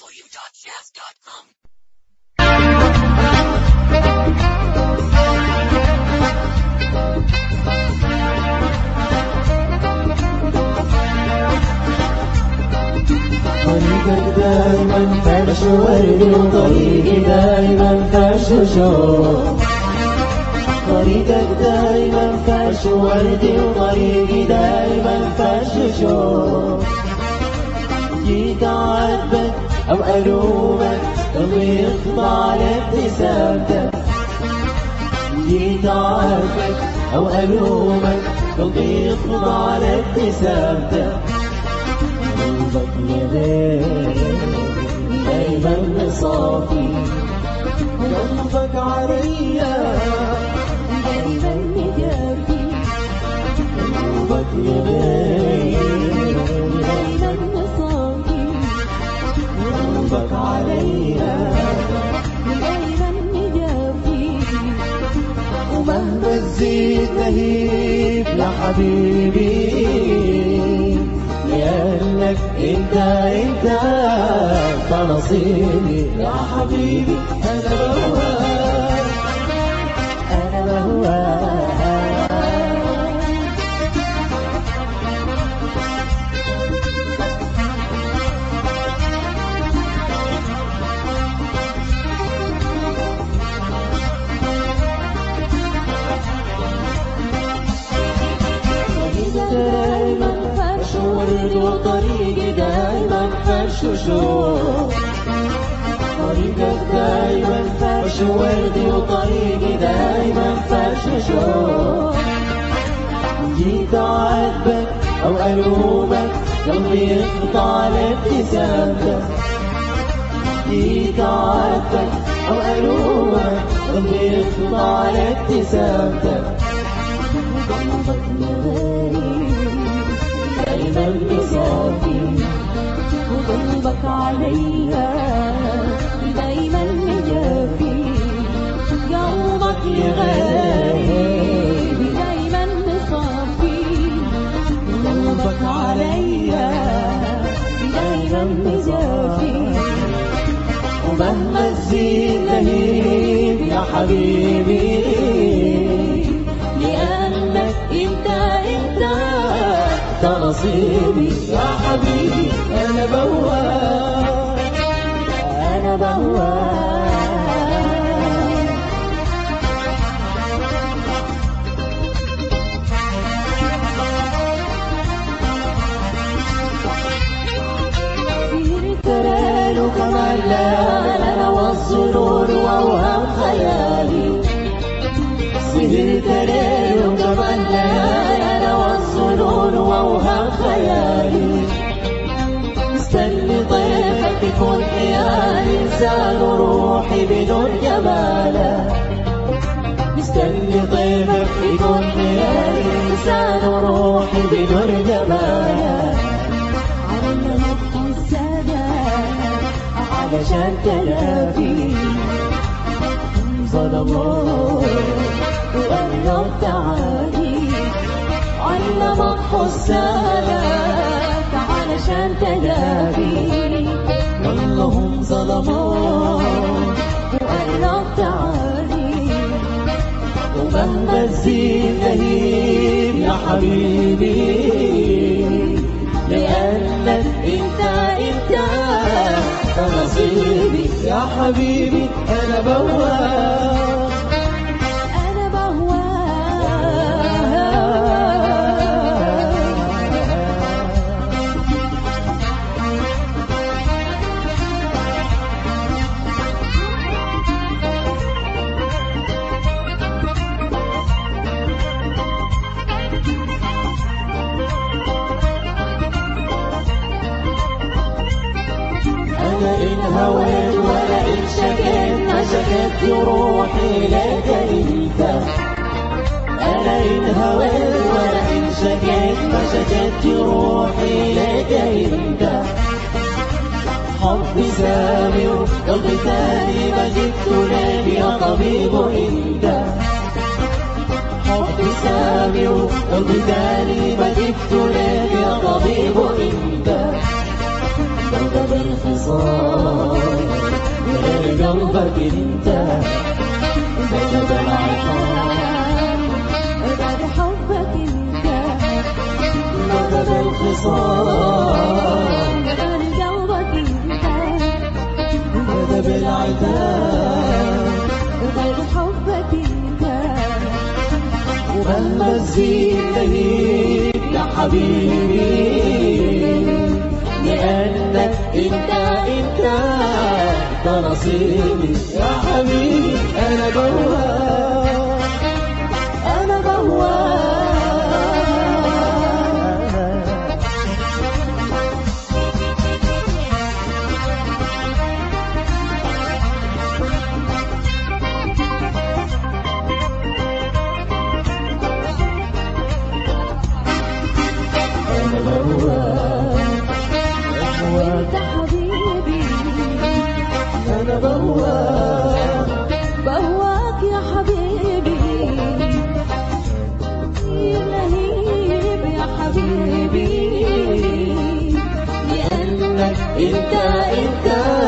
www.jazz.com. طريقك دايما فرش ورد وطريقي دايما فرش شوق طريقك دايما فرش ورد وطريقي دايما فرش شوق جيت أعاتبك أو ألومك قلبي يخضع لابتسامتك جيت أعاتبك أو ألومك قلبي يخضع لابتسامتك قلبك يدين دايما صافي قلبك عليا دايما مجابي قلبك يدين قلبك عليا دايما مجابي ومهما تزيد نهيب يا حبيبي لأنك إنت إنت انت نصيبي يا حبيبي أنا بهواك وطريقي دايما فرش شوق طريقك دايما فرش ورد وطريقي دايما فرش شوق جيت أعاتبك أو ألومك قلبي يقطع لابتسامتك جيت أعاتبك أو ألومك قلبي يقطع لابتسامتك قلبك دايما بصافي وقلبك عليا دايما مجابي قلبك يغاري دايما صافي. قلبك عليا دايما مجابي ومهما تزيد لهيب يا حبيبي نصيبي يا حبيبي أنا بهواك أنا بهواك ترى له لا بدون جماله. مستني ضيفك يكون حيالي إنسان روحي بدون جماله. على نبقى السادات علشان تلافي ظلموا وقالوا تعالي علمك حسانك علشان تلافي كلهم ظلموا. حبيبي لأنك أنت ده نصيبي يا حبيبي أنا بواك إن هويت ولا إن شكيت ما روحي لك أنت إن هويت ولا إن شكيت ما شكيت روحي لك أنت حبي سامي وقلبي ثاني ما جبت لك يا طبيب أنت حبي سامي وقلبي ثاني ما جبت لك يا طبيب أنت كوكب الخصام غير قلبك أنت. سكب العقاب بعد حبك أنت؟ كوكب الخصام بعد قلبك أنت. العتاب بعد حبك أنت. الزين تهيب يا حبيبي ده نصيبي. يا حبيبي أنا جوا أنا جوا عندك إنت إنت.